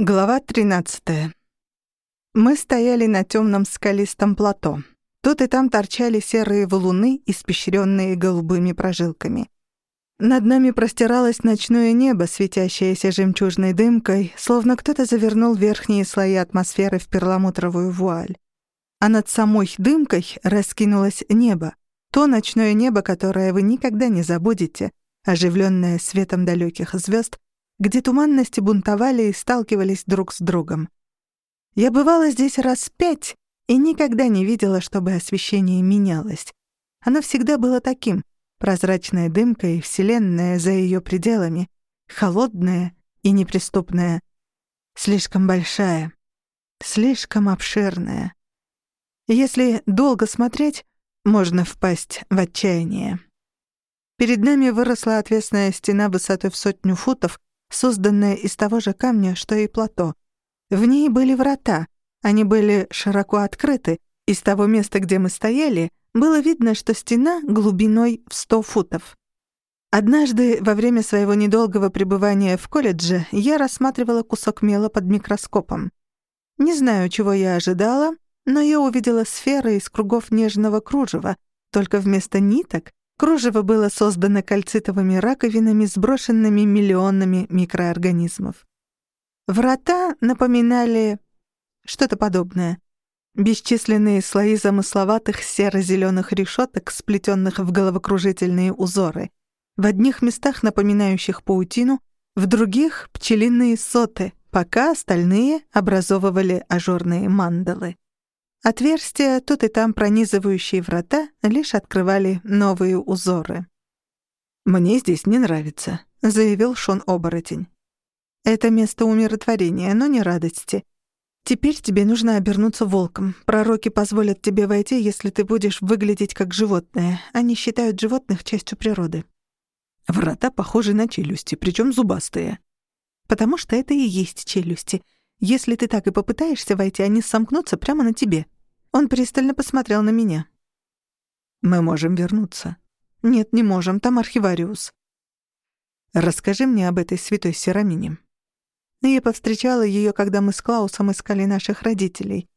Глава 13. Мы стояли на темном скалистом плато. Тут и там торчали серые валуны, испещренные голубыми прожилками. Над нами простиралось ночное небо, светящееся жемчужной дымкой, словно кто-то завернул верхние слои атмосферы в перламутровую вуаль. А над самой дымкой раскинулось небо, то ночное небо, которое вы никогда не забудете, оживленное светом далеких звезд, где туманности бунтовали и сталкивались друг с другом. Я бывала здесь раз пять и никогда не видела, чтобы освещение менялось. Оно всегда было таким — прозрачная дымка и вселенная за ее пределами, холодная и неприступная, слишком большая, слишком обширная. Если долго смотреть, можно впасть в отчаяние. Перед нами выросла отвесная стена высотой в сотню футов, созданная из того же камня, что и плато. В ней были врата, они были широко открыты, и с того места, где мы стояли, было видно, что стена глубиной в сто футов. Однажды, во время своего недолгого пребывания в колледже, я рассматривала кусок мела под микроскопом. Не знаю, чего я ожидала, но я увидела сферы из кругов нежного кружева, только вместо ниток Кружево было создано кальцитовыми раковинами, сброшенными миллионами микроорганизмов. Врата напоминали что-то подобное. Бесчисленные слои замысловатых серо-зелёных решёток, сплетённых в головокружительные узоры. В одних местах напоминающих паутину, в других — пчелиные соты, пока остальные образовывали ажурные мандалы. Отверстия, тут и там пронизывающие врата, лишь открывали новые узоры. «Мне здесь не нравится», — заявил Шон-оборотень. «Это место умиротворения, но не радости. Теперь тебе нужно обернуться волком. Пророки позволят тебе войти, если ты будешь выглядеть как животное. Они считают животных частью природы». «Врата похожи на челюсти, причем зубастые». «Потому что это и есть челюсти», если ты так и попытаешься войти, они сомкнутся прямо на тебе». Он пристально посмотрел на меня. «Мы можем вернуться». «Нет, не можем, там архивариус». «Расскажи мне об этой святой Серамине». Я повстречала ее, когда мы с Клаусом искали наших родителей.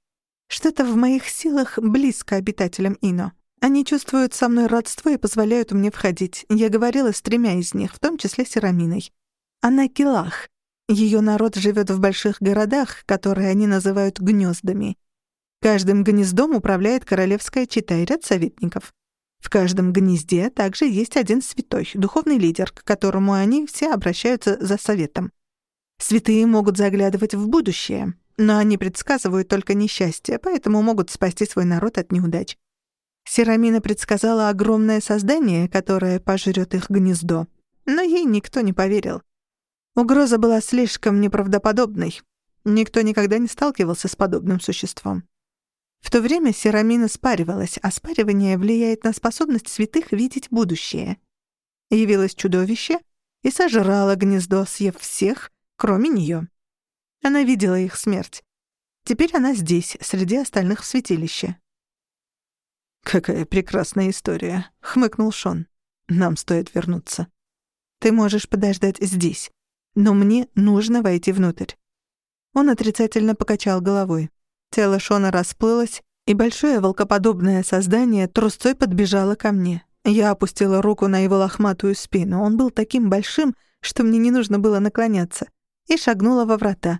Что-то в моих силах близко обитателям Ино. Они чувствуют со мной родство и позволяют мне входить. Я говорила с тремя из них, в том числе Сераминой. Она Килах, ее народ живет в больших городах, которые они называют гнездами. Каждым гнездом управляет королевская чита и ряд советников. В каждом гнезде также есть один святой, духовный лидер, к которому они все обращаются за советом. Святые могут заглядывать в будущее, но они предсказывают только несчастье, поэтому могут спасти свой народ от неудач. Серамина предсказала огромное создание, которое пожрет их гнездо, но ей никто не поверил. Угроза была слишком неправдоподобной. Никто никогда не сталкивался с подобным существом. В то время Серамина спаривалась, а спаривание влияет на способность святых видеть будущее. Явилось чудовище и сожрало гнездо, съев всех, кроме неё. Она видела их смерть. Теперь она здесь, среди остальных в святилище. «Какая прекрасная история», — хмыкнул Шон. «Нам стоит вернуться». «Ты можешь подождать здесь но мне нужно войти внутрь. Он отрицательно покачал головой. Тело Шона расплылось, и большое волкоподобное создание трусцой подбежало ко мне. Я опустила руку на его лохматую спину. Он был таким большим, что мне не нужно было наклоняться, и шагнула во врата.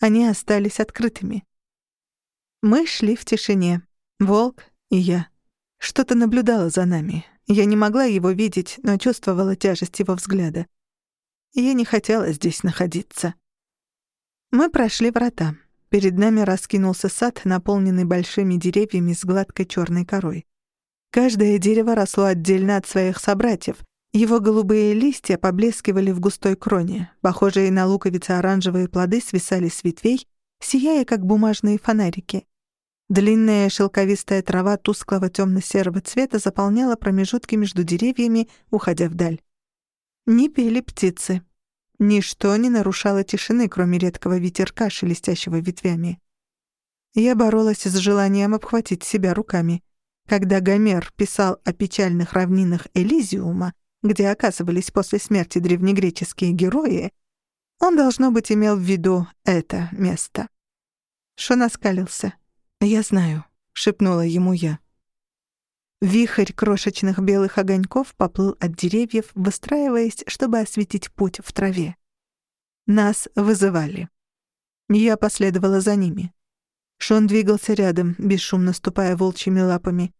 Они остались открытыми. Мы шли в тишине. Волк и я. Что-то наблюдало за нами. Я не могла его видеть, но чувствовала тяжесть его взгляда. Я не хотела здесь находиться. Мы прошли врата. Перед нами раскинулся сад, наполненный большими деревьями с гладкой черной корой. Каждое дерево росло отдельно от своих собратьев. Его голубые листья поблескивали в густой кроне. Похожие на луковицы оранжевые плоды свисали с ветвей, сияя, как бумажные фонарики. Длинная шелковистая трава тусклого темно-серого цвета заполняла промежутки между деревьями, уходя вдаль. Не пели птицы. Ничто не нарушало тишины, кроме редкого ветерка, шелестящего ветвями. Я боролась с желанием обхватить себя руками. Когда Гомер писал о печальных равнинах Элизиума, где оказывались после смерти древнегреческие герои, Он, должно быть, имел в виду это место. Шон оскалился. «Я знаю», — шепнула ему я. Вихрь крошечных белых огоньков поплыл от деревьев, выстраиваясь, чтобы осветить путь в траве. Нас вызывали. Я последовала за ними. Шон двигался рядом, бесшумно ступая волчьими лапами.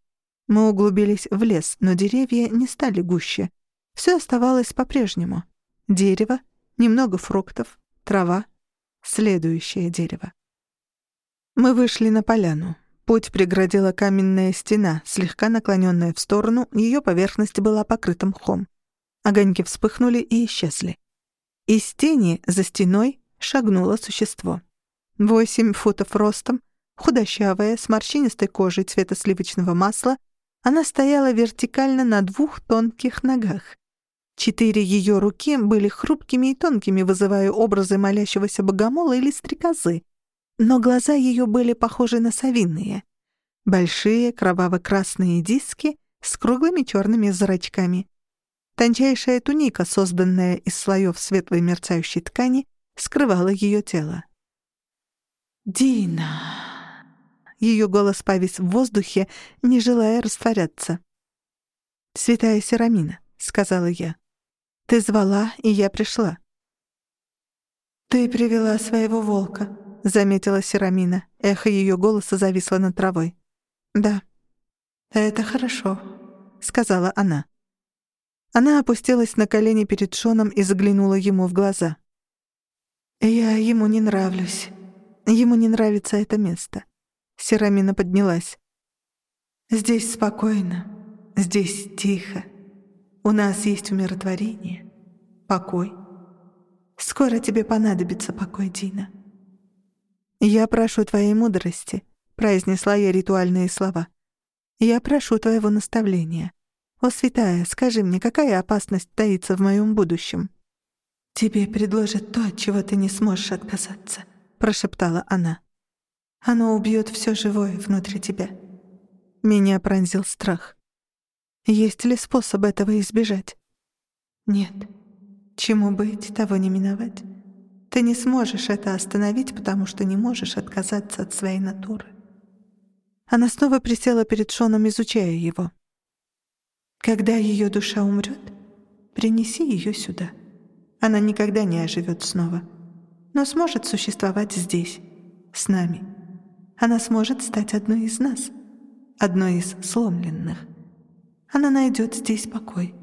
Мы углубились в лес, но деревья не стали гуще. Все оставалось по-прежнему. Дерево, немного фруктов, трава, следующее дерево. Мы вышли на поляну. Путь преградила каменная стена, слегка наклоненная в сторону, ее поверхность была покрыта мхом. Огоньки вспыхнули и исчезли. Из тени за стеной шагнуло существо. Восемь футов ростом, худощавая, с морщинистой кожей цвета сливочного масла, она стояла вертикально на двух тонких ногах. Четыре ее руки были хрупкими и тонкими, вызывая образы молящегося богомола или стрекозы. Но глаза ее были похожи на совиные. Большие кроваво-красные диски с круглыми черными зрачками. Тончайшая туника, созданная из слоев светлой мерцающей ткани, скрывала ее тело. «Дина!» Ее голос повис в воздухе, не желая растворяться. «Святая Серамина», — сказала я. Ты звала, и я пришла». «Ты привела своего волка», — заметила Серамина. Эхо ее голоса зависло над травой. «Да». «Это хорошо», — сказала она. Она опустилась на колени перед Шоном и заглянула ему в глаза. «Я ему не нравлюсь. Ему не нравится это место». Серамина поднялась. «Здесь спокойно, здесь тихо. У нас есть умиротворение, покой. Скоро тебе понадобится покой, Дина. «Я прошу твоей мудрости», — произнесла я ритуальные слова. «Я прошу твоего наставления. О, святая, скажи мне, какая опасность таится в моем будущем?» «Тебе предложат то, от чего ты не сможешь отказаться», — прошептала она. «Оно убьет все живое внутри тебя». Меня пронзил страх. Есть ли способ этого избежать? Нет. Чему быть, того не миновать. Ты не сможешь это остановить, потому что не можешь отказаться от своей натуры. Она снова присела перед Шоном, изучая его. Когда ее душа умрет, принеси ее сюда. Она никогда не оживет снова, но сможет существовать здесь, с нами. Она сможет стать одной из нас, одной из сломленных. Она найдет здесь покой.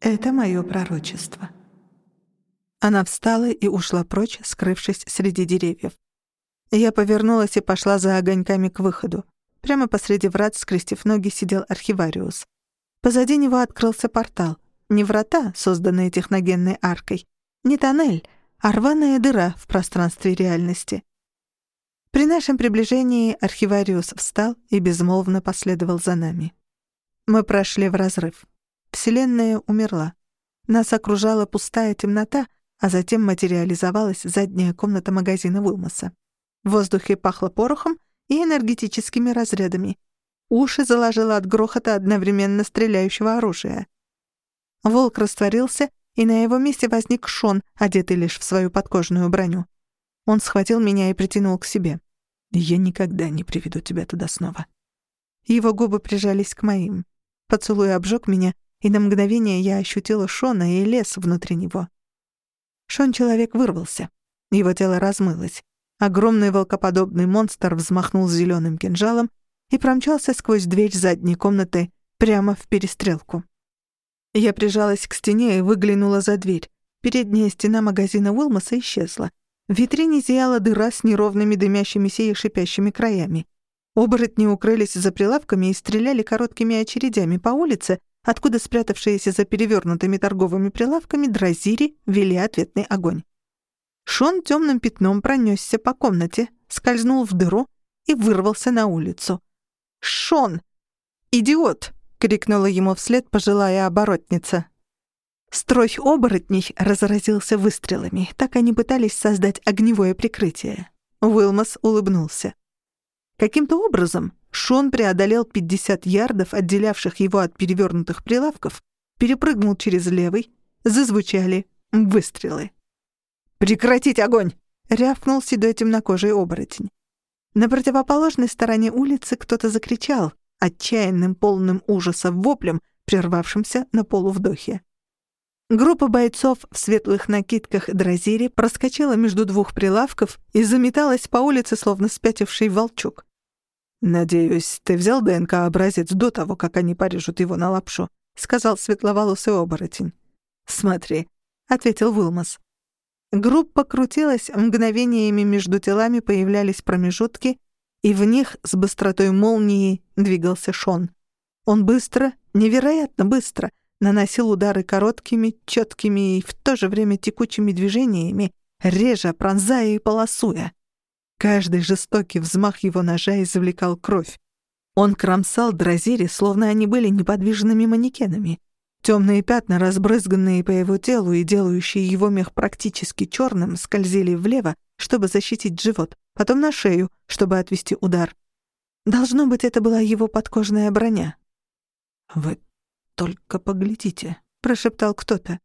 Это мое пророчество». Она встала и ушла прочь, скрывшись среди деревьев. Я повернулась и пошла за огоньками к выходу. Прямо посреди врат, скрестив ноги, сидел архивариус. Позади него открылся портал. Не врата, созданные техногенной аркой, не тоннель, а рваная дыра в пространстве реальности. При нашем приближении архивариус встал и безмолвно последовал за нами. Мы прошли в разрыв. Вселенная умерла. Нас окружала пустая темнота, а затем материализовалась задняя комната магазина Уилмоса. В воздухе пахло порохом и энергетическими разрядами. Уши заложило от грохота одновременно стреляющего оружия. Волк растворился, и на его месте возник Шон, одетый лишь в свою подкожную броню. Он схватил меня и притянул к себе. «Я никогда не приведу тебя туда снова». Его губы прижались к моим. Поцелуй обжег меня, и на мгновение я ощутила Шона и лес внутри него. Шон-человек вырвался. Его тело размылось. Огромный волкоподобный монстр взмахнул зеленым кинжалом и промчался сквозь дверь задней комнаты прямо в перестрелку. Я прижалась к стене и выглянула за дверь. Передняя стена магазина Уилмоса исчезла. В витрине зияла дыра с неровными дымящимися и шипящими краями. Оборотни укрылись за прилавками и стреляли короткими очередями по улице, откуда спрятавшиеся за перевернутыми торговыми прилавками дразири вели ответный огонь. Шон темным пятном пронесся по комнате, скользнул в дыру и вырвался на улицу. «Шон! Идиот!» — крикнула ему вслед пожилая оборотница. Строй оборотней разразился выстрелами. Так они пытались создать огневое прикрытие. Уилмос улыбнулся. Каким-то образом Шон преодолел 50 ярдов, отделявших его от перевернутых прилавков, перепрыгнул через левый, зазвучали выстрелы. «Прекратить огонь!» — рявкнул седой темнокожий оборотень. На противоположной стороне улицы кто-то закричал, отчаянным, полным ужаса воплем, прервавшимся на полувдохе. Группа бойцов в светлых накидках дразири проскочила между двух прилавков и заметалась по улице, словно спятивший волчок. «Надеюсь, ты взял ДНК-образец до того, как они порежут его на лапшу», — сказал светловолосый оборотень. «Смотри», — ответил Вилмас. Группа крутилась, мгновениями между телами появлялись промежутки, и в них с быстротой молнии двигался Шон. Он быстро, невероятно быстро, наносил удары короткими, четкими и в то же время текучими движениями, режа, пронзая и полосуя. Каждый жестокий взмах его ножа извлекал кровь. Он кромсал дразири, словно они были неподвижными манекенами. Темные пятна, разбрызганные по его телу и делающие его мех практически черным, скользили влево, чтобы защитить живот, потом на шею, чтобы отвести удар. Должно быть, это была его подкожная броня. «Вы только поглядите», — прошептал кто-то.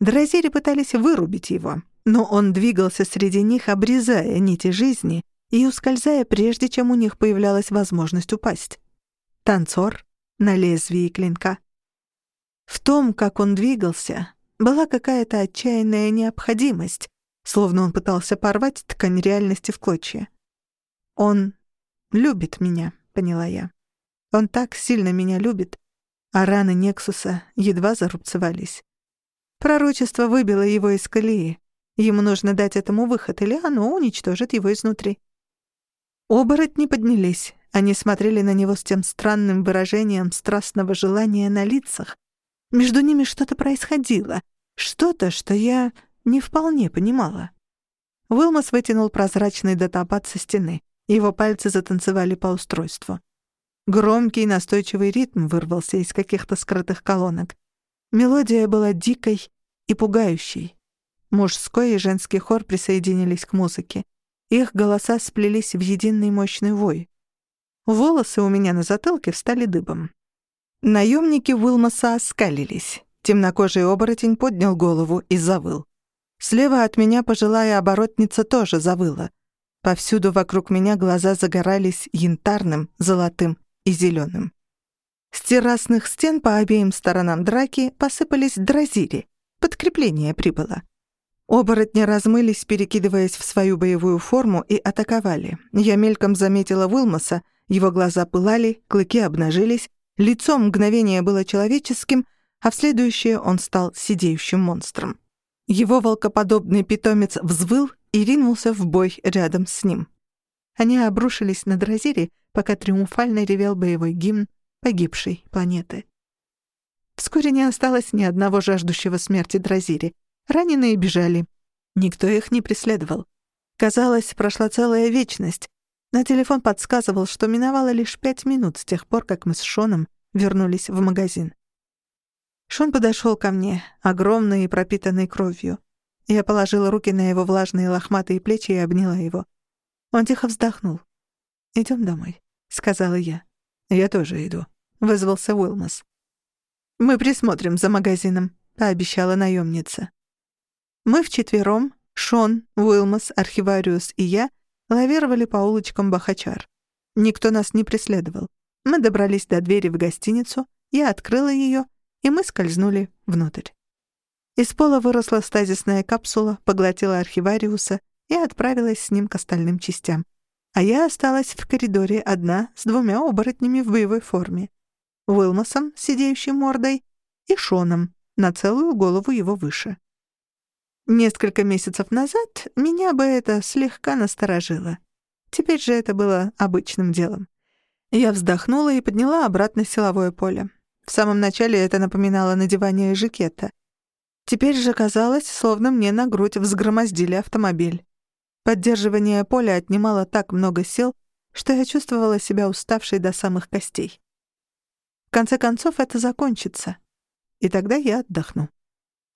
Дразири пытались вырубить его, но он двигался среди них, обрезая нити жизни и ускользая, прежде чем у них появлялась возможность упасть. Танцор на лезвии клинка. В том, как он двигался, была какая-то отчаянная необходимость, словно он пытался порвать ткань реальности в клочья. «Он любит меня», — поняла я. «Он так сильно меня любит, а раны Нексуса едва зарубцевались. Пророчество выбило его из колеи. Ему нужно дать этому выход, или оно уничтожит его изнутри. Оборотни поднялись. Они смотрели на него с тем странным выражением страстного желания на лицах. Между ними что-то происходило. Что-то, что я не вполне понимала. Уилмас вытянул прозрачный датапад со стены. Его пальцы затанцевали по устройству. Громкий настойчивый ритм вырвался из каких-то скрытых колонок. Мелодия была дикой и пугающей. Мужской и женский хор присоединились к музыке. Их голоса сплелись в единый мощный вой. Волосы у меня на затылке встали дыбом. Наемники Уилмаса оскалились. Темнокожий оборотень поднял голову и завыл. Слева от меня пожилая оборотница тоже завыла. Повсюду вокруг меня глаза загорались янтарным, золотым и зеленым. С террасных стен по обеим сторонам драки посыпались дразили. Подкрепление прибыло. Оборотни размылись, перекидываясь в свою боевую форму, и атаковали. Я мельком заметила Уилмоса, его глаза пылали, клыки обнажились, лицо мгновение было человеческим, а в следующее он стал сидеющим монстром. Его волкоподобный питомец взвыл и ринулся в бой рядом с ним. Они обрушились на Дразири, пока триумфально ревел боевой гимн погибшей планеты. Вскоре не осталось ни одного жаждущего смерти Дразири. Раненые бежали. Никто их не преследовал. Казалось, прошла целая вечность. На телефон подсказывал, что миновало лишь пять минут с тех пор, как мы с Шоном вернулись в магазин. Шон подошел ко мне, огромный и пропитанный кровью. Я положила руки на его влажные лохматые плечи и обняла его. Он тихо вздохнул. Идем домой», — сказала я. «Я тоже иду», — вызвался Уилмас. «Мы присмотрим за магазином», — пообещала наемница. Мы вчетвером, Шон, Уилмас, архивариус и я, лавировали по улочкам Бахачар. Никто нас не преследовал. Мы добрались до двери в гостиницу, я открыла ее, и мы скользнули внутрь. Из пола выросла стазисная капсула, поглотила архивариуса и отправилась с ним к остальным частям. А я осталась в коридоре одна с двумя оборотнями в боевой форме. Уилмосом, сидеющим мордой, и Шоном, на целую голову его выше. Несколько месяцев назад меня бы это слегка насторожило. Теперь же это было обычным делом. Я вздохнула и подняла обратно силовое поле. В самом начале это напоминало надевание жакета. Теперь же казалось, словно мне на грудь взгромоздили автомобиль. Поддерживание поля отнимало так много сил, что я чувствовала себя уставшей до самых костей. В конце концов, это закончится. И тогда я отдохну.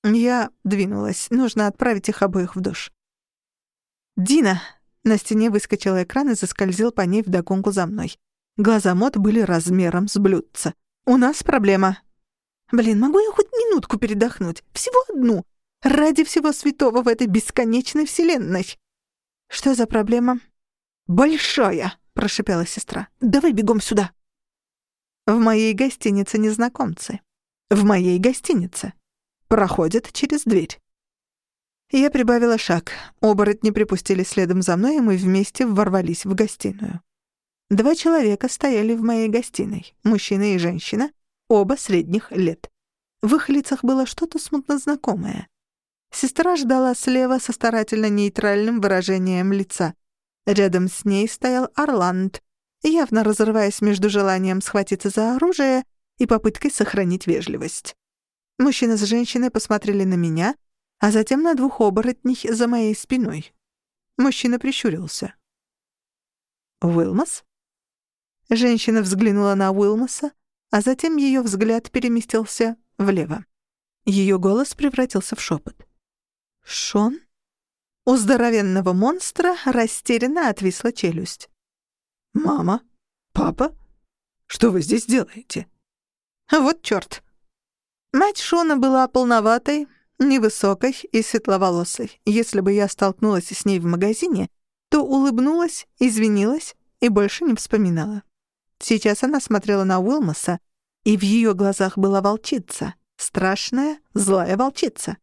Я двинулась. Нужно отправить их обоих в душ. «Дина!» На стене выскочил экран и заскользил по ней вдогонку за мной. Глаза Мот были размером с блюдца. «У нас проблема». «Блин, могу я хоть минутку передохнуть? Всего одну?» Ради всего святого в этой бесконечной вселенной!» «Что за проблема?» «Большая!» — прошипела сестра. «Давай бегом сюда!» В моей гостинице незнакомцы. В моей гостинице. Проходят через дверь. Я прибавила шаг. Оборотни припустили следом за мной, и мы вместе ворвались в гостиную. Два человека стояли в моей гостиной, мужчина и женщина, оба средних лет. В их лицах было что-то смутно знакомое. Сестра ждала слева со старательно нейтральным выражением лица. Рядом с ней стоял Орланд, явно разрываясь между желанием схватиться за оружие и попыткой сохранить вежливость. Мужчина с женщиной посмотрели на меня, а затем на двух оборотней за моей спиной. Мужчина прищурился. «Уилмас?» Женщина взглянула на Уилмаса, а затем ее взгляд переместился влево. Ее голос превратился в шепот. «Шон?» У здоровенного монстра растерянно отвисла челюсть. «Мама? Папа? Что вы здесь делаете?» «Вот чёрт!» Мать Шона была полноватой, невысокой и светловолосой. Если бы я столкнулась с ней в магазине, то улыбнулась, извинилась и больше не вспоминала. Сейчас она смотрела на Уилмаса, и в её глазах была волчица, страшная, злая волчица.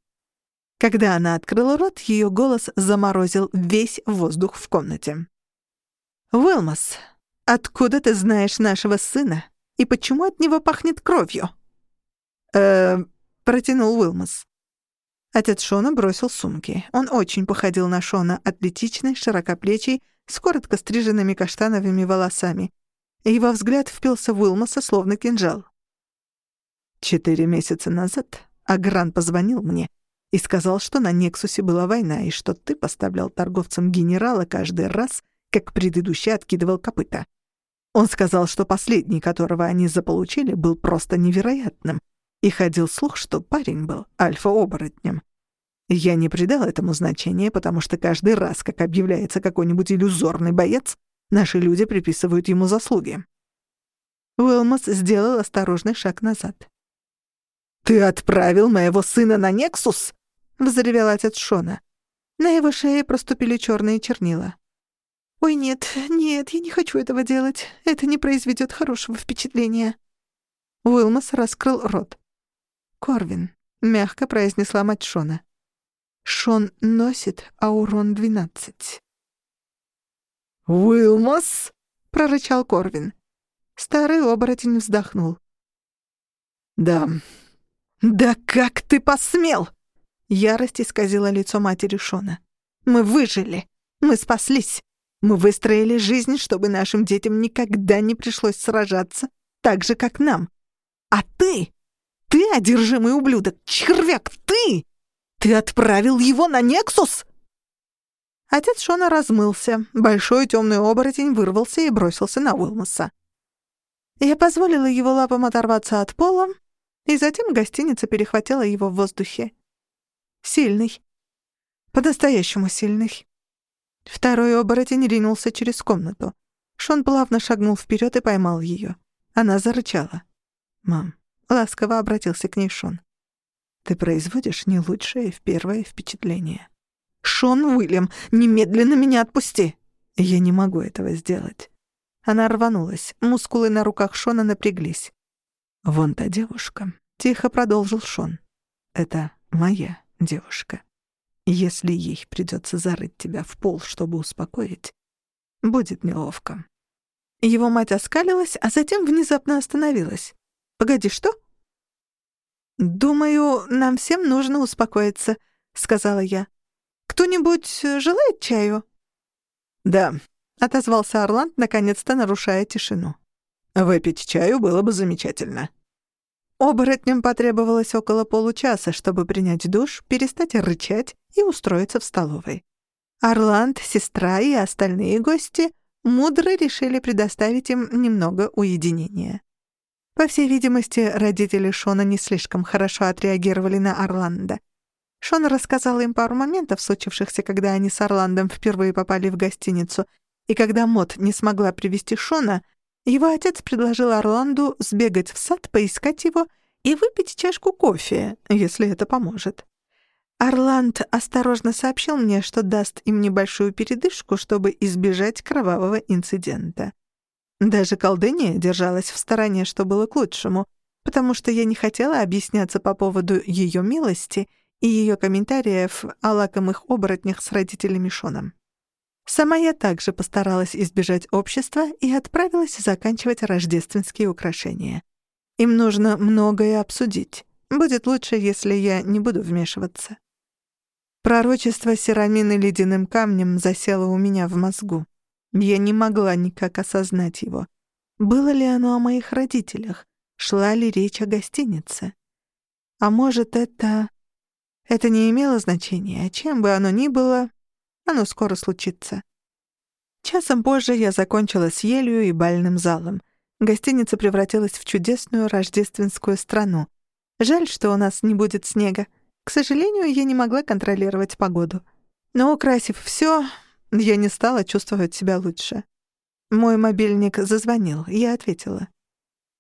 Когда она открыла рот, её голос заморозил весь воздух в комнате. «Уилмас, откуда ты знаешь нашего сына? И почему от него пахнет кровью?» «Э-э...» протянул Уилмас. Отец Шона бросил сумки. Он очень походил на Шона, атлетичный, широкоплечий, с коротко стриженными каштановыми волосами. Его взгляд впился в Уилмаса, словно кинжал. «Четыре месяца назад Агран позвонил мне и сказал, что на Нексусе была война, и что ты поставлял торговцам генерала каждый раз, как предыдущий откидывал копыта. Он сказал, что последний, которого они заполучили, был просто невероятным, и ходил слух, что парень был альфа-оборотнем. Я не придал этому значения, потому что каждый раз, как объявляется какой-нибудь иллюзорный боец, наши люди приписывают ему заслуги. Уилмос сделал осторожный шаг назад. «Ты отправил моего сына на Нексус?» — взревел отец Шона. На его шее проступили черные чернила. «Ой, нет, нет, я не хочу этого делать. Это не произведет хорошего впечатления». Уилмас раскрыл рот. «Корвин», — мягко произнесла мать Шона. «Шон носит Аурон-12». «Уилмас?» — прорычал Корвин. Старый оборотень вздохнул. «Да». «Да как ты посмел?» Ярость исказила лицо матери Шона. «Мы выжили. Мы спаслись. Мы выстроили жизнь, чтобы нашим детям никогда не пришлось сражаться, так же, как нам. А ты, ты одержимый ублюдок, червяк, ты! Ты отправил его на Нексус!» Отец Шона размылся. Большой темный оборотень вырвался и бросился на Уилмаса. Я позволила его лапам оторваться от пола, и затем гостиница перехватила его в воздухе. Сильный. По-настоящему сильный. Второй оборотень ринулся через комнату. Шон плавно шагнул вперед и поймал ее. Она зарычала. «Мам», — ласково обратился к ней Шон. «Ты производишь не лучшее в первое впечатление». «Шон Уильям, немедленно меня отпусти!» «Я не могу этого сделать». Она рванулась. Мускулы на руках Шона напряглись. «Вон та девушка», — тихо продолжил Шон. «Это моя девушка». Если ей придется зарыть тебя в пол, чтобы успокоить, будет неловко». Его мать оскалилась, а затем внезапно остановилась. «Погоди, что?» «Думаю, нам всем нужно успокоиться», — сказала я. «Кто-нибудь желает чаю?» «Да», — отозвался Орланд, наконец-то нарушая тишину. «Выпить чаю было бы замечательно». Оборотням потребовалось около получаса, чтобы принять душ, перестать рычать и устроиться в столовой. Орланд, сестра и остальные гости мудро решили предоставить им немного уединения. По всей видимости, родители Шона не слишком хорошо отреагировали на Орландо. Шон рассказал им пару моментов, случившихся, когда они с Орландом впервые попали в гостиницу, и когда Мот не смогла привести Шона, его отец предложил Орланду сбегать в сад, поискать его и выпить чашку кофе, если это поможет. Орланд осторожно сообщил мне, что даст им небольшую передышку, чтобы избежать кровавого инцидента. Даже колдыня держалась в стороне, что было к лучшему, потому что я не хотела объясняться по поводу ее милости и ее комментариев о лакомых оборотнях с родителями Шоном. Сама я также постаралась избежать общества и отправилась заканчивать рождественские украшения. Им нужно многое обсудить. Будет лучше, если я не буду вмешиваться. Пророчество Серамины ледяным камнем засело у меня в мозгу. Я не могла никак осознать его. Было ли оно о моих родителях? Шла ли речь о гостинице? А может, это... Это не имело значения. Чем бы оно ни было, оно скоро случится. Часом позже я закончила с елью и бальным залом. Гостиница превратилась в чудесную рождественскую страну. Жаль, что у нас не будет снега. К сожалению, я не могла контролировать погоду. Но, украсив все, я не стала чувствовать себя лучше. Мой мобильник зазвонил, я ответила.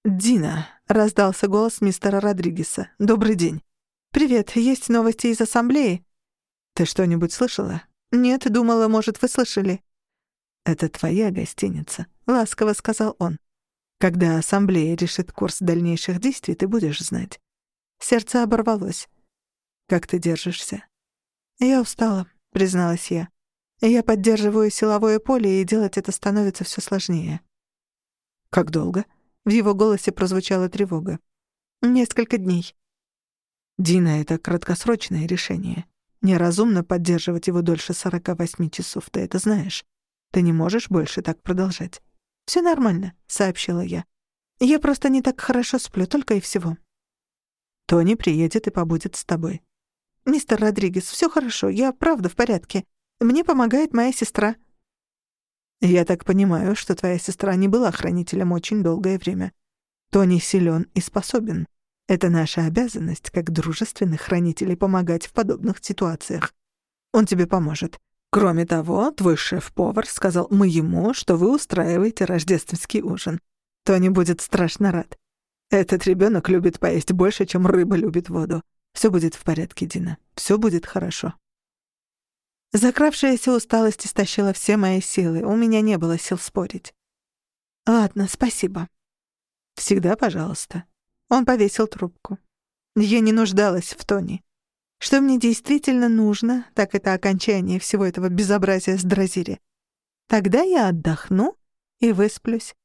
«Дина», — раздался голос мистера Родригеса. «Добрый день». «Привет, есть новости из ассамблеи?» «Ты что-нибудь слышала?» «Нет, думала, может, вы слышали». «Это твоя гостиница», — ласково сказал он. «Когда ассамблея решит курс дальнейших действий, ты будешь знать». Сердце оборвалось. Как ты держишься?» «Я устала», — призналась я. «Я поддерживаю силовое поле, и делать это становится все сложнее». «Как долго?» — в его голосе прозвучала тревога. «Несколько дней». «Дина, это краткосрочное решение. Неразумно поддерживать его дольше 48 часов, ты это знаешь. Ты не можешь больше так продолжать». «Все нормально», — сообщила я. «Я просто не так хорошо сплю, только и всего». «Тони приедет и побудет с тобой. «Мистер Родригес, все хорошо, я правда в порядке. Мне помогает моя сестра». «Я так понимаю, что твоя сестра не была хранителем очень долгое время. Тони силен и способен. Это наша обязанность, как дружественных хранителей, помогать в подобных ситуациях. Он тебе поможет. Кроме того, твой шеф-повар сказал моему, что вы устраиваете рождественский ужин. Тони будет страшно рад. Этот ребенок любит поесть больше, чем рыба любит воду. Все будет в порядке, Дина. Все будет хорошо. Закравшаяся усталость истощила все мои силы. У меня не было сил спорить. Ладно, спасибо. Всегда пожалуйста. Он повесил трубку. Я не нуждалась в Тони. Что мне действительно нужно, так это окончание всего этого безобразия с Дразири. Тогда я отдохну и высплюсь.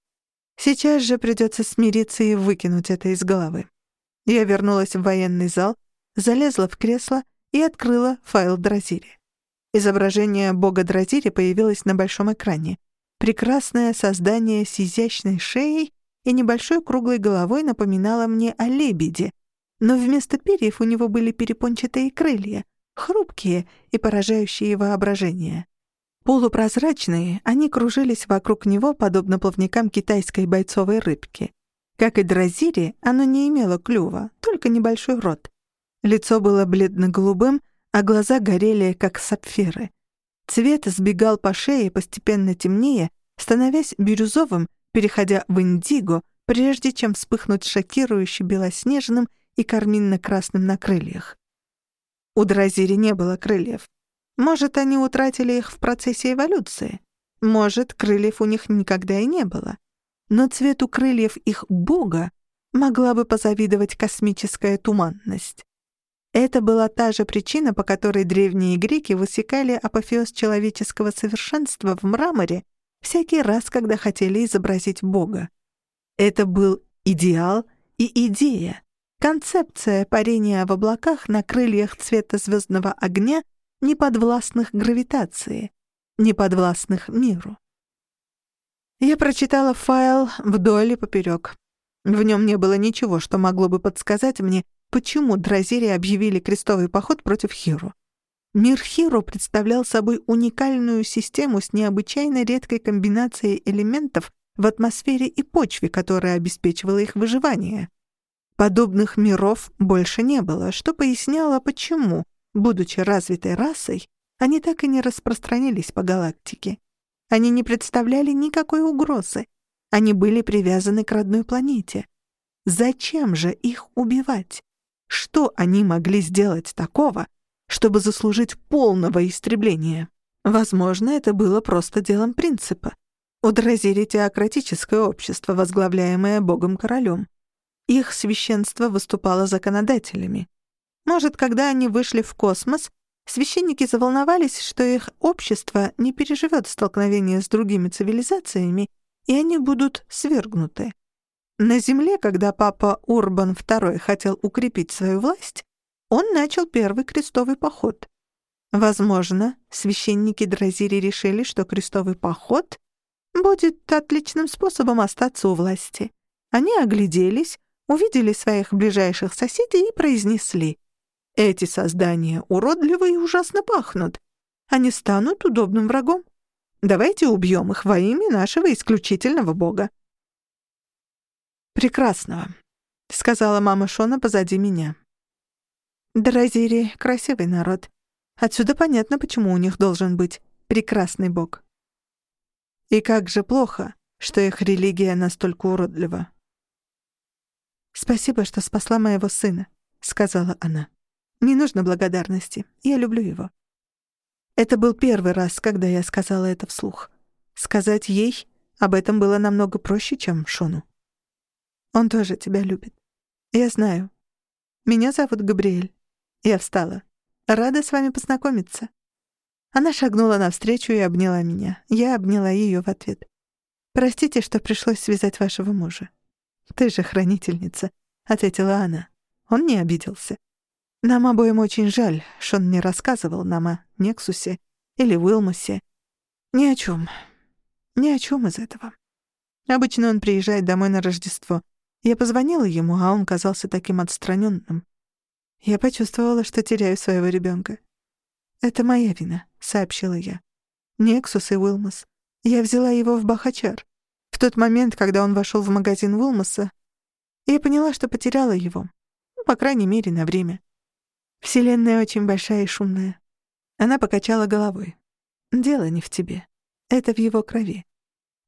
Сейчас же придется смириться и выкинуть это из головы. Я вернулась в военный зал, залезла в кресло и открыла файл Дразири. Изображение бога Дразири появилось на большом экране. Прекрасное создание с изящной шеей и небольшой круглой головой напоминало мне о лебеде, но вместо перьев у него были перепончатые крылья, хрупкие и поражающие воображение. Полупрозрачные, они кружились вокруг него, подобно плавникам китайской бойцовой рыбки. Как и Дразири, оно не имело клюва, только небольшой рот. Лицо было бледно-голубым, а глаза горели, как сапфиры. Цвет сбегал по шее, постепенно темнее, становясь бирюзовым, переходя в индиго, прежде чем вспыхнуть шокирующе белоснежным и карминно-красным на крыльях. У Дразири не было крыльев. Может, они утратили их в процессе эволюции. Может, крыльев у них никогда и не было. Но цвету крыльев их бога могла бы позавидовать космическая туманность. Это была та же причина, по которой древние греки высекали апофеоз человеческого совершенства в мраморе всякий раз, когда хотели изобразить Бога. Это был идеал и идея, концепция парения в облаках на крыльях цвета звездного огня, неподвластных гравитации, неподвластных миру. Я прочитала файл вдоль и поперек. В нем не было ничего, что могло бы подсказать мне, почему Дразири объявили крестовый поход против Хиру. Мир Хиру представлял собой уникальную систему с необычайно редкой комбинацией элементов в атмосфере и почве, которая обеспечивала их выживание. Подобных миров больше не было, что поясняло, почему, будучи развитой расой, они так и не распространились по галактике. Они не представляли никакой угрозы. Они были привязаны к родной планете. Зачем же их убивать? Что они могли сделать такого, чтобы заслужить полного истребления. Возможно, это было просто делом принципа. У Дразири теократическое общество, возглавляемое богом-королем. Их священство выступало законодателями. Может, когда они вышли в космос, священники заволновались, что их общество не переживет столкновение с другими цивилизациями, и они будут свергнуты. На Земле, когда папа Урбан II хотел укрепить свою власть, он начал первый крестовый поход. Возможно, священники Дразири решили, что крестовый поход будет отличным способом остаться у власти. Они огляделись, увидели своих ближайших соседей и произнесли «Эти создания уродливы и ужасно пахнут. Они станут удобным врагом. Давайте убьем их во имя нашего исключительного бога». «Прекрасного», — сказала мама Шона позади меня. «Дразири — красивый народ. Отсюда понятно, почему у них должен быть прекрасный бог. И как же плохо, что их религия настолько уродлива. «Спасибо, что спасла моего сына», — сказала она. «Не нужно благодарности. Я люблю его». Это был первый раз, когда я сказала это вслух. Сказать ей об этом было намного проще, чем Шону. «Он тоже тебя любит. Я знаю. Меня зовут Габриэль. Я встала. Рада с вами познакомиться». Она шагнула навстречу и обняла меня. Я обняла ее в ответ. «Простите, что пришлось связать вашего мужа». «Ты же хранительница», — ответила она. Он не обиделся. «Нам обоим очень жаль, что он не рассказывал нам о Нексусе или Уилмусе. Ни о чем. Ни о чем из этого. Обычно он приезжает домой на Рождество. Я позвонила ему, а он казался таким отстраненным. Я почувствовала, что теряю своего ребенка. «Это моя вина», — сообщила я. «Нексус и Уилмас. Я взяла его в Бахачар. В тот момент, когда он вошел в магазин Уилмаса, я поняла, что потеряла его. Ну, по крайней мере, на время. Вселенная очень большая и шумная». Она покачала головой. «Дело не в тебе. Это в его крови.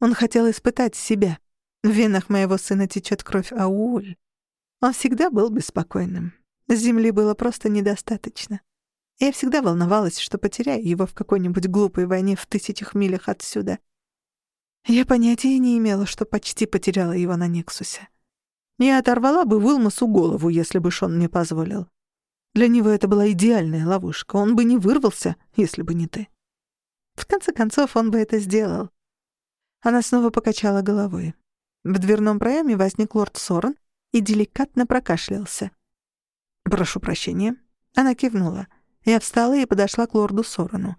Он хотел испытать себя. В венах моего сына течет кровь Ауль. Он всегда был беспокойным. Земли было просто недостаточно. Я всегда волновалась, что потеряю его в какой-нибудь глупой войне в тысячах милях отсюда. Я понятия не имела, что почти потеряла его на Нексусе. Я оторвала бы Уилмасу голову, если бы Шон мне позволил. Для него это была идеальная ловушка. Он бы не вырвался, если бы не ты. В конце концов, он бы это сделал. Она снова покачала головой. В дверном проеме возник лорд Сорен и деликатно прокашлялся. «Прошу прощения». Она кивнула. Я встала и подошла к лорду Сорану.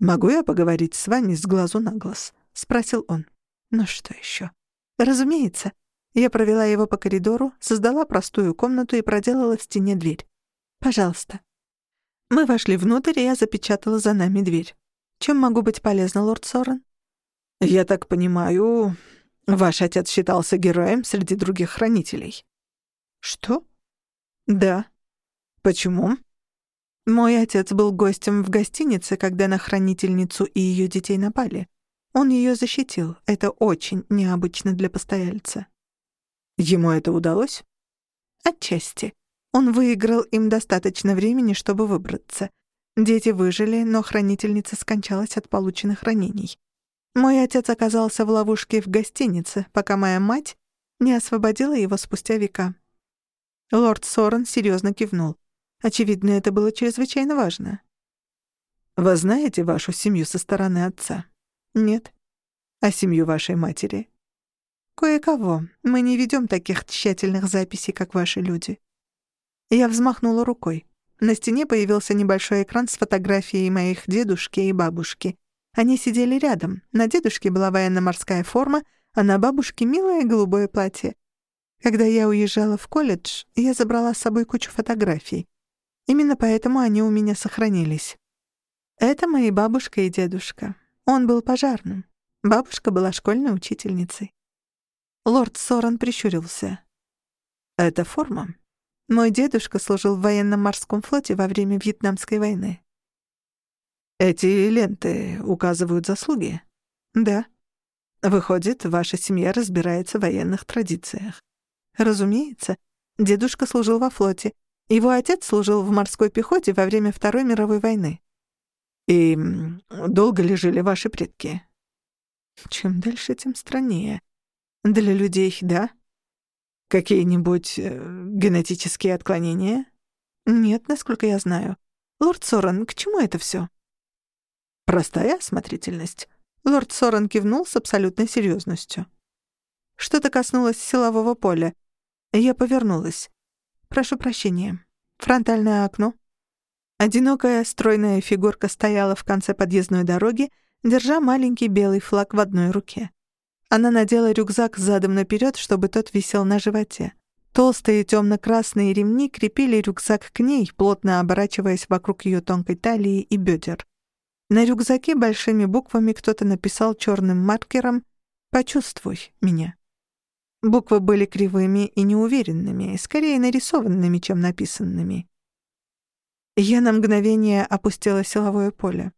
«Могу я поговорить с вами с глазу на глаз?» — спросил он. «Ну что еще?» «Разумеется». Я провела его по коридору, создала простую комнату и проделала в стене дверь. «Пожалуйста». Мы вошли внутрь, и я запечатала за нами дверь. «Чем могу быть полезна, лорд Сорен?» «Я так понимаю, ваш отец считался героем среди других хранителей». «Что?» «Да». «Почему?» «Мой отец был гостем в гостинице, когда на хранительницу и ее детей напали. Он ее защитил. Это очень необычно для постояльца». «Ему это удалось?» «Отчасти. Он выиграл им достаточно времени, чтобы выбраться. Дети выжили, но хранительница скончалась от полученных ранений. Мой отец оказался в ловушке в гостинице, пока моя мать не освободила его спустя века. Лорд Сорен серьезно кивнул. Очевидно, это было чрезвычайно важно. «Вы знаете вашу семью со стороны отца?» «Нет». «А семью вашей матери?» «Кое-кого. Мы не ведем таких тщательных записей, как ваши люди». Я взмахнула рукой. На стене появился небольшой экран с фотографией моих дедушки и бабушки. Они сидели рядом. На дедушке была военно-морская форма, а на бабушке — милое голубое платье. Когда я уезжала в колледж, я забрала с собой кучу фотографий. Именно поэтому они у меня сохранились. Это мои бабушка и дедушка. Он был пожарным. Бабушка была школьной учительницей. Лорд Соран прищурился. «Это форма?» Мой дедушка служил в военном морском флоте во время Вьетнамской войны. «Эти ленты указывают заслуги?» «Да». «Выходит, ваша семья разбирается в военных традициях». Разумеется. Дедушка служил во флоте. Его отец служил в морской пехоте во время Второй мировой войны. И долго ли жили ваши предки? Чем дальше, тем страннее. Для людей, да. Какие-нибудь э, генетические отклонения? Нет, насколько я знаю. Лорд Сорен, к чему это все? Простая осмотрительность. Лорд Сорен кивнул с абсолютной серьезностью. Что-то коснулось силового поля. Я повернулась. Прошу прощения. Фронтальное окно. Одинокая стройная фигурка стояла в конце подъездной дороги, держа маленький белый флаг в одной руке. Она надела рюкзак задом наперед, чтобы тот висел на животе. Толстые темно-красные ремни крепили рюкзак к ней, плотно оборачиваясь вокруг ее тонкой талии и бедер. На рюкзаке большими буквами кто-то написал черным маркером «Почувствуй меня». Буквы были кривыми и неуверенными, скорее нарисованными, чем написанными. Я на мгновение опустила силовое поле.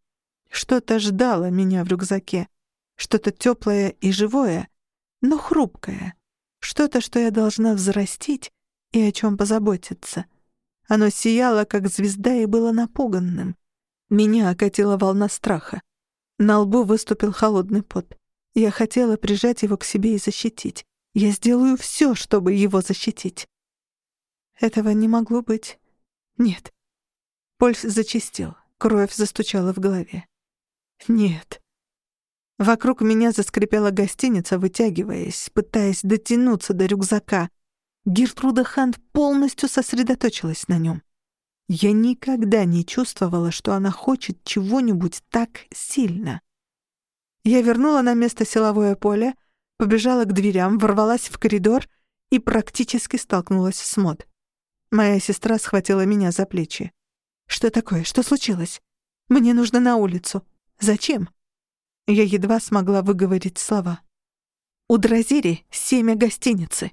Что-то ждало меня в рюкзаке. Что-то теплое и живое, но хрупкое. Что-то, что я должна взрастить и о чем позаботиться. Оно сияло, как звезда, и было напуганным. Меня окатила волна страха. На лбу выступил холодный пот. Я хотела прижать его к себе и защитить. Я сделаю все, чтобы его защитить. Этого не могло быть. Нет. Пульс зачастил, кровь застучала в голове. Нет. Вокруг меня заскрипела гостиница, вытягиваясь, пытаясь дотянуться до рюкзака. Гертруда Хант полностью сосредоточилась на нем. Я никогда не чувствовала, что она хочет чего-нибудь так сильно. Я вернула на место силовое поле, побежала к дверям, ворвалась в коридор и практически столкнулась с Мод. Моя сестра схватила меня за плечи. «Что такое? Что случилось? Мне нужно на улицу. Зачем?» Я едва смогла выговорить слова. «У Дразири семя гостиницы».